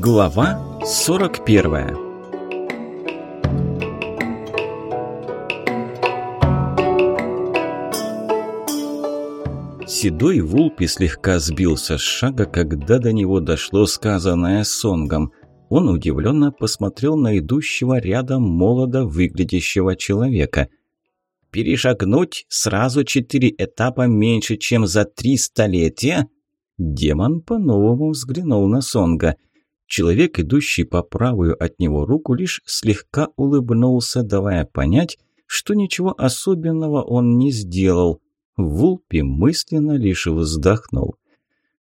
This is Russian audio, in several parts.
Глава 41 Седой Вулпи слегка сбился с шага, когда до него дошло сказанное Сонгом. Он удивленно посмотрел на идущего рядом молодо выглядящего человека. «Перешагнуть сразу четыре этапа меньше, чем за три столетия?» Демон по-новому взглянул на Сонга – Человек, идущий по правую от него руку, лишь слегка улыбнулся, давая понять, что ничего особенного он не сделал. Вулпи мысленно лишь вздохнул.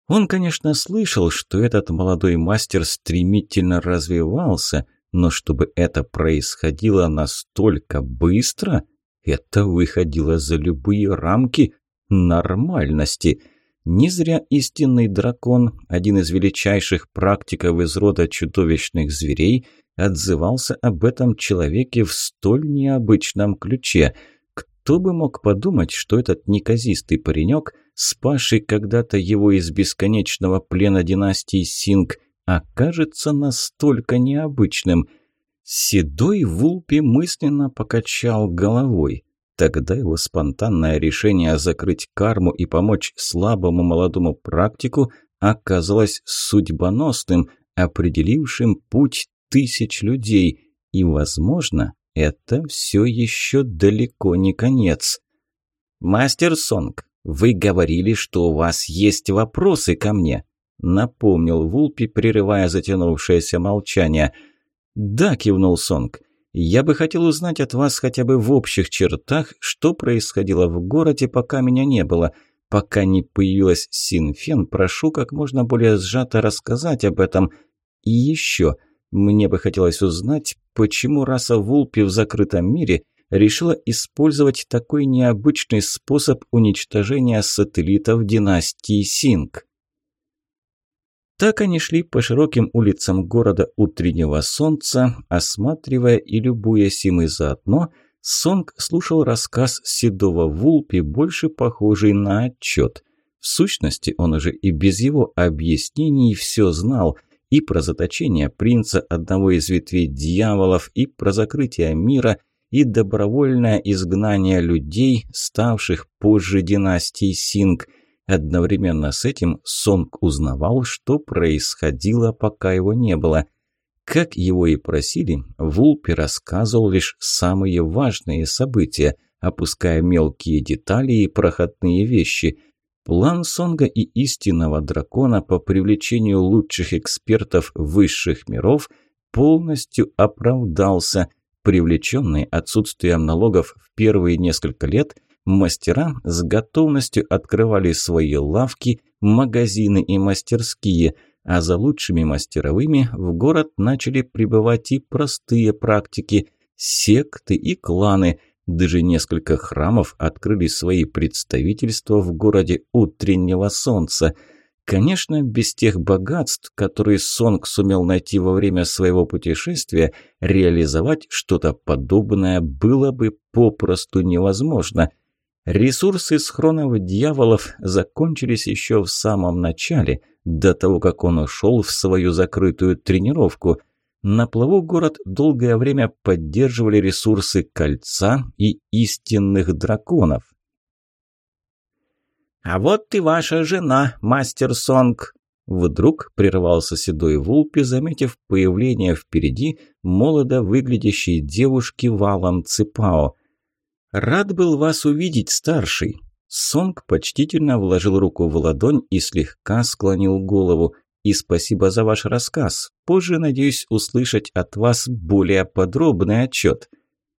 Он, конечно, слышал, что этот молодой мастер стремительно развивался, но чтобы это происходило настолько быстро, это выходило за любые рамки нормальности – не зря истинный дракон, один из величайших практиков из рода чудовищных зверей, отзывался об этом человеке в столь необычном ключе. Кто бы мог подумать, что этот неказистый паренек, спасший когда-то его из бесконечного плена династии Синг, окажется настолько необычным. Седой Вулпи мысленно покачал головой. Тогда его спонтанное решение закрыть карму и помочь слабому молодому практику оказалось судьбоносным, определившим путь тысяч людей. И, возможно, это все еще далеко не конец. «Мастер Сонг, вы говорили, что у вас есть вопросы ко мне», напомнил Вулпи, прерывая затянувшееся молчание. «Да», кивнул Сонг, — я бы хотел узнать от вас хотя бы в общих чертах, что происходило в городе, пока меня не было. Пока не появилась Синфен, прошу как можно более сжато рассказать об этом. И еще, мне бы хотелось узнать, почему раса Вулпи в закрытом мире решила использовать такой необычный способ уничтожения сателлитов династии Синг. Так они шли по широким улицам города утреннего солнца, осматривая и любуясь им и заодно, Сонг слушал рассказ седого Вулпи, больше похожий на отчет. В сущности, он уже и без его объяснений все знал – и про заточение принца одного из ветвей дьяволов, и про закрытие мира, и добровольное изгнание людей, ставших позже династией Синг – Одновременно с этим Сонг узнавал, что происходило, пока его не было. Как его и просили, Вулпи рассказывал лишь самые важные события, опуская мелкие детали и проходные вещи. План Сонга и истинного дракона по привлечению лучших экспертов высших миров полностью оправдался. Привлеченный отсутствием налогов в первые несколько лет – Мастера с готовностью открывали свои лавки, магазины и мастерские, а за лучшими мастеровыми в город начали прибывать и простые практики, секты и кланы. Даже несколько храмов открыли свои представительства в городе утреннего солнца – Конечно, без тех богатств, которые Сонг сумел найти во время своего путешествия, реализовать что-то подобное было бы попросту невозможно. Ресурсы Схронова дьяволов закончились еще в самом начале, до того, как он ушел в свою закрытую тренировку. На плаву город долгое время поддерживали ресурсы Кольца и Истинных Драконов. «А вот и ваша жена, мастер Сонг!» Вдруг прервался седой Вулпи, заметив появление впереди молодо выглядящей девушки валом Ципао – «Рад был вас увидеть, старший!» Сонг почтительно вложил руку в ладонь и слегка склонил голову. «И спасибо за ваш рассказ. Позже, надеюсь, услышать от вас более подробный отчет».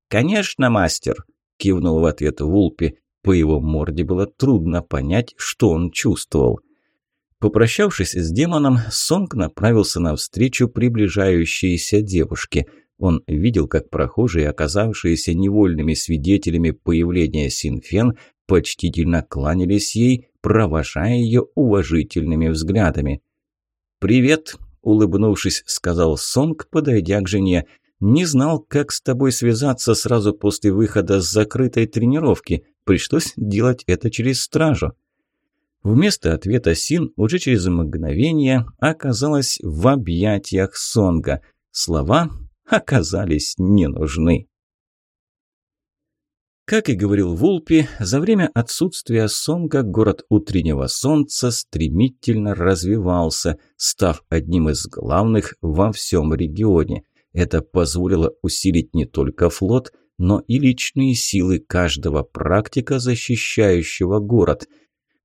«Конечно, мастер!» – кивнул в ответ Вулпи. По его морде было трудно понять, что он чувствовал. Попрощавшись с демоном, Сонг направился навстречу приближающейся девушке – он видел, как прохожие, оказавшиеся невольными свидетелями появления Синфен, почтительно кланялись ей, провожая ее уважительными взглядами. «Привет!» – улыбнувшись, сказал Сонг, подойдя к жене. «Не знал, как с тобой связаться сразу после выхода с закрытой тренировки. Пришлось делать это через стражу». Вместо ответа Син уже через мгновение оказалась в объятиях Сонга. Слова оказались не нужны. Как и говорил Вулпи, за время отсутствия Сонга город утреннего солнца стремительно развивался, став одним из главных во всем регионе. Это позволило усилить не только флот, но и личные силы каждого практика, защищающего город.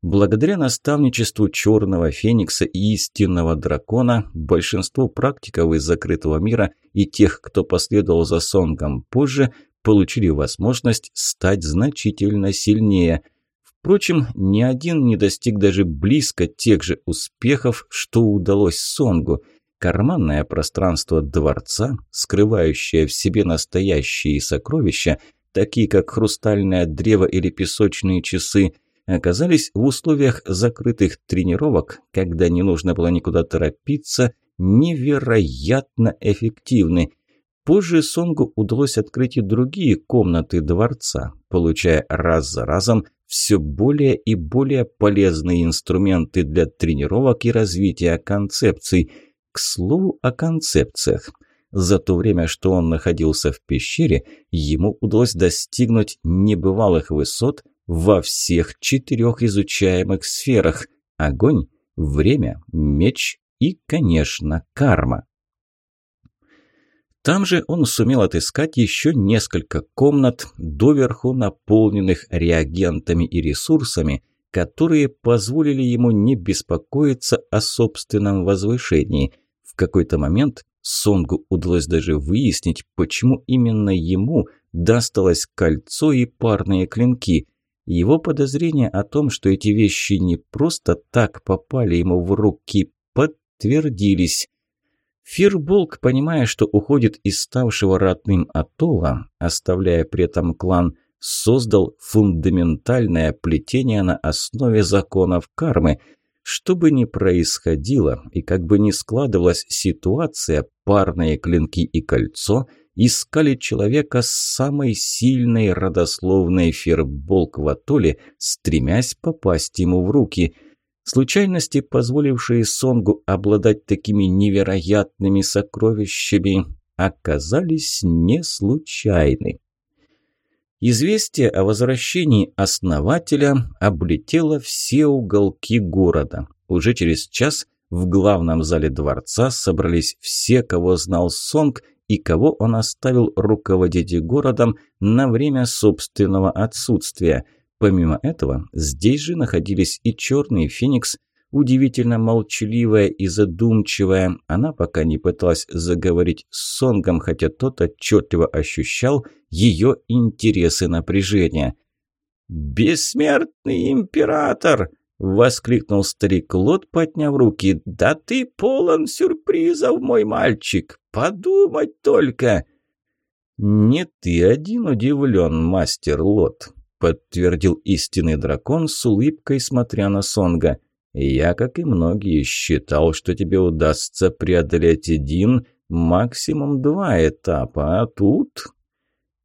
Благодаря наставничеству Черного Феникса и Истинного Дракона, большинство практиков из закрытого мира и тех, кто последовал за Сонгом позже, получили возможность стать значительно сильнее. Впрочем, ни один не достиг даже близко тех же успехов, что удалось Сонгу. Карманное пространство дворца, скрывающее в себе настоящие сокровища, такие как хрустальное древо или песочные часы – оказались в условиях закрытых тренировок, когда не нужно было никуда торопиться, невероятно эффективны. Позже Сонгу удалось открыть и другие комнаты дворца, получая раз за разом все более и более полезные инструменты для тренировок и развития концепций. К слову о концепциях. За то время, что он находился в пещере, ему удалось достигнуть небывалых высот – во всех четырех изучаемых сферах – огонь, время, меч и, конечно, карма. Там же он сумел отыскать еще несколько комнат, доверху наполненных реагентами и ресурсами, которые позволили ему не беспокоиться о собственном возвышении. В какой-то момент Сонгу удалось даже выяснить, почему именно ему досталось кольцо и парные клинки – его подозрения о том, что эти вещи не просто так попали ему в руки, подтвердились. Фирболк, понимая, что уходит из ставшего родным атолла, оставляя при этом клан, создал фундаментальное плетение на основе законов кармы. Что бы ни происходило и как бы ни складывалась ситуация, парные клинки и кольцо – искали человека с самой сильной родословной ферболк в атолле, стремясь попасть ему в руки. Случайности, позволившие Сонгу обладать такими невероятными сокровищами, оказались не случайны. Известие о возвращении основателя облетело все уголки города. Уже через час в главном зале дворца собрались все, кого знал Сонг – и кого он оставил руководить городом на время собственного отсутствия. Помимо этого, здесь же находились и черный феникс, удивительно молчаливая и задумчивая. Она пока не пыталась заговорить с Сонгом, хотя тот отчетливо ощущал ее интересы напряжения. «Бессмертный император!» – воскликнул старик Лот, подняв руки. «Да ты полон сюрпризов, мой мальчик! Подумать только!» «Нет, ты один удивлен, мастер Лот», — подтвердил истинный дракон с улыбкой, смотря на Сонга. «Я, как и многие, считал, что тебе удастся преодолеть один, максимум два этапа, а тут...»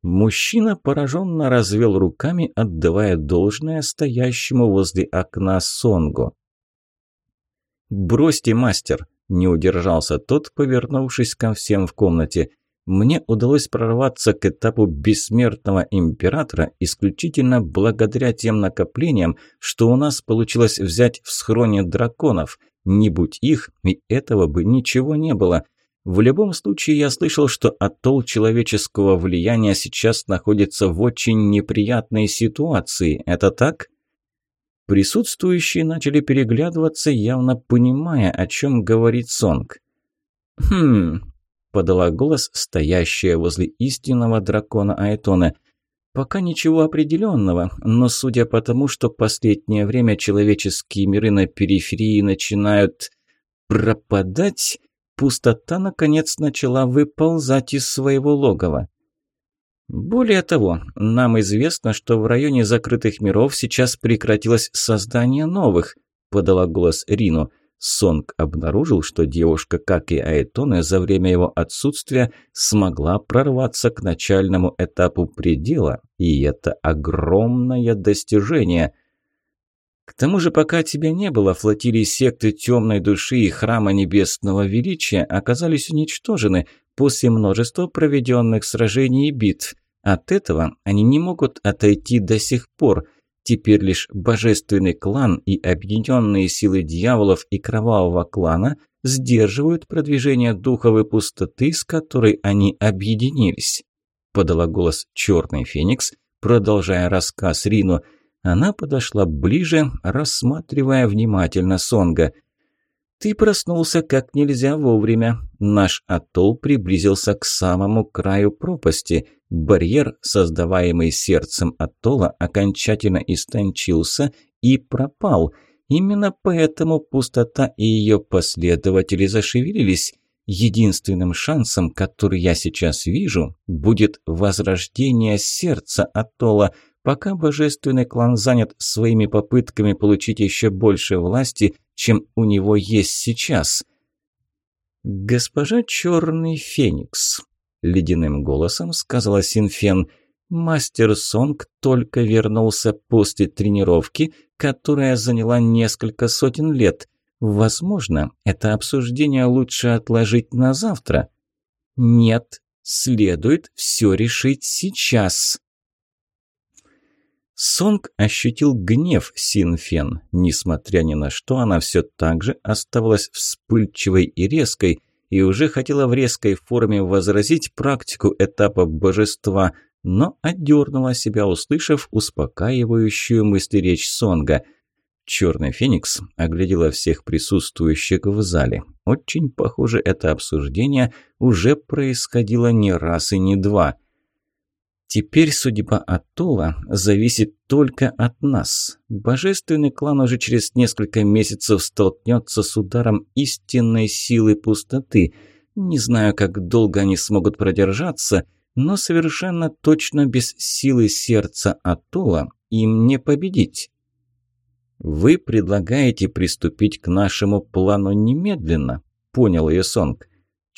Мужчина пораженно развел руками, отдавая должное стоящему возле окна Сонгу. «Бросьте, мастер!» Не удержался тот, повернувшись ко всем в комнате. Мне удалось прорваться к этапу бессмертного императора исключительно благодаря тем накоплениям, что у нас получилось взять в схроне драконов. Не будь их, и этого бы ничего не было. В любом случае, я слышал, что оттол человеческого влияния сейчас находится в очень неприятной ситуации. Это так? Присутствующие начали переглядываться, явно понимая, о чем говорит Сонг. «Хм...» – подала голос стоящая возле истинного дракона Айтона. «Пока ничего определенного, но судя по тому, что последнее время человеческие миры на периферии начинают пропадать, пустота, наконец, начала выползать из своего логова». Более того, нам известно, что в районе закрытых миров сейчас прекратилось создание новых, подала голос Рину. Сонг обнаружил, что девушка, как и Айтоне, за время его отсутствия смогла прорваться к начальному этапу предела, и это огромное достижение. К тому же, пока тебя не было, флотилии секты Темной Души и Храма Небесного Величия оказались уничтожены после множества проведенных сражений и битв. От этого они не могут отойти до сих пор. Теперь лишь божественный клан и объединенные силы дьяволов и кровавого клана сдерживают продвижение духовой пустоты, с которой они объединились. Подала голос черный феникс, продолжая рассказ Рину. Она подошла ближе, рассматривая внимательно Сонга – ты проснулся, как нельзя вовремя. Наш атолл приблизился к самому краю пропасти. Барьер, создаваемый сердцем атолла, окончательно истончился и пропал. Именно поэтому пустота и ее последователи зашевелились. Единственным шансом, который я сейчас вижу, будет возрождение сердца атолла – пока божественный клан занят своими попытками получить еще больше власти, чем у него есть сейчас. «Госпожа Черный Феникс», – ледяным голосом сказала Синфен, – «мастер Сонг только вернулся после тренировки, которая заняла несколько сотен лет. Возможно, это обсуждение лучше отложить на завтра». «Нет, следует все решить сейчас». Сонг ощутил гнев Синфен, несмотря ни на что, она все так же оставалась вспыльчивой и резкой, и уже хотела в резкой форме возразить практику этапа божества, но отдернула себя, услышав успокаивающую мысль речь Сонга. Черный феникс оглядела всех присутствующих в зале. Очень похоже, это обсуждение уже происходило не раз и не два – Теперь судьба Атула зависит только от нас. Божественный клан уже через несколько месяцев столкнется с ударом истинной силы пустоты. Не знаю, как долго они смогут продержаться, но совершенно точно без силы сердца Атула им не победить. Вы предлагаете приступить к нашему плану немедленно, понял ее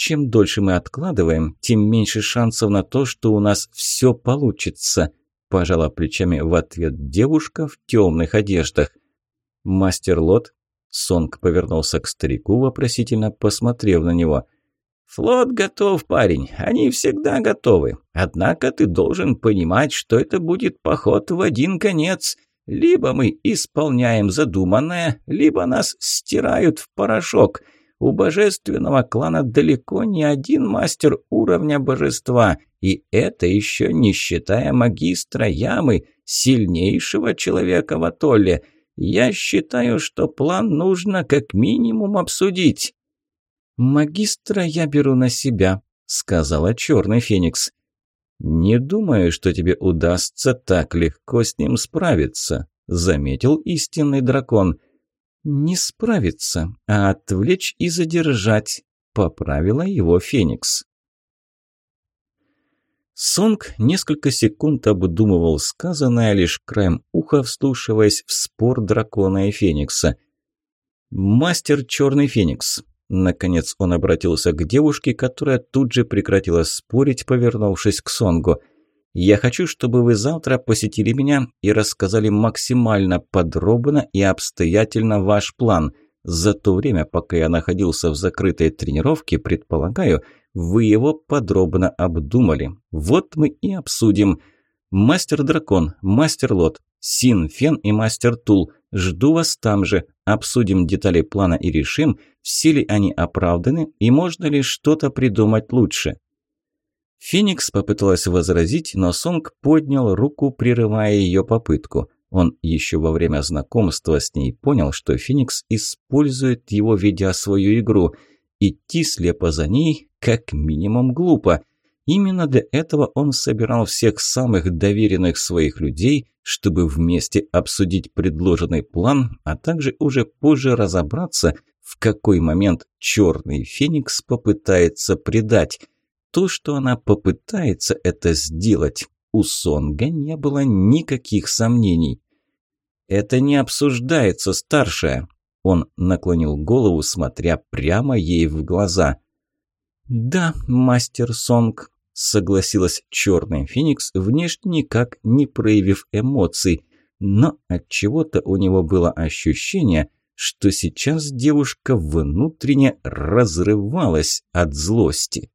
чем дольше мы откладываем, тем меньше шансов на то, что у нас все получится», – пожала плечами в ответ девушка в темных одеждах. «Мастер Лот?» – Сонг повернулся к старику, вопросительно посмотрев на него. «Флот готов, парень, они всегда готовы. Однако ты должен понимать, что это будет поход в один конец». Либо мы исполняем задуманное, либо нас стирают в порошок. У божественного клана далеко не один мастер уровня божества, и это еще не считая магистра Ямы, сильнейшего человека в Атолле. Я считаю, что план нужно как минимум обсудить». «Магистра я беру на себя», — сказала Черный Феникс. «Не думаю, что тебе удастся так легко с ним справиться», — заметил истинный дракон. «Магистра не справиться, а отвлечь и задержать», – поправила его Феникс. Сонг несколько секунд обдумывал сказанное, лишь краем уха вслушиваясь в спор дракона и Феникса. «Мастер Черный Феникс», – наконец он обратился к девушке, которая тут же прекратила спорить, повернувшись к Сонгу – я хочу, чтобы вы завтра посетили меня и рассказали максимально подробно и обстоятельно ваш план. За то время, пока я находился в закрытой тренировке, предполагаю, вы его подробно обдумали. Вот мы и обсудим. Мастер-дракон, мастер-лот, Син-фен и мастер-тул. Жду вас там же. Обсудим детали плана и решим, все ли они оправданы и можно ли что-то придумать лучше. Феникс попыталась возразить, но Сонг поднял руку, прерывая ее попытку. Он еще во время знакомства с ней понял, что Феникс использует его, ведя свою игру. Идти слепо за ней как минимум глупо. Именно для этого он собирал всех самых доверенных своих людей, чтобы вместе обсудить предложенный план, а также уже позже разобраться, в какой момент черный Феникс попытается предать – то, что она попытается это сделать. У Сонга не было никаких сомнений. «Это не обсуждается, старшая!» Он наклонил голову, смотря прямо ей в глаза. «Да, мастер Сонг», – согласилась черный феникс, внешне никак не проявив эмоций, но от чего то у него было ощущение, что сейчас девушка внутренне разрывалась от злости.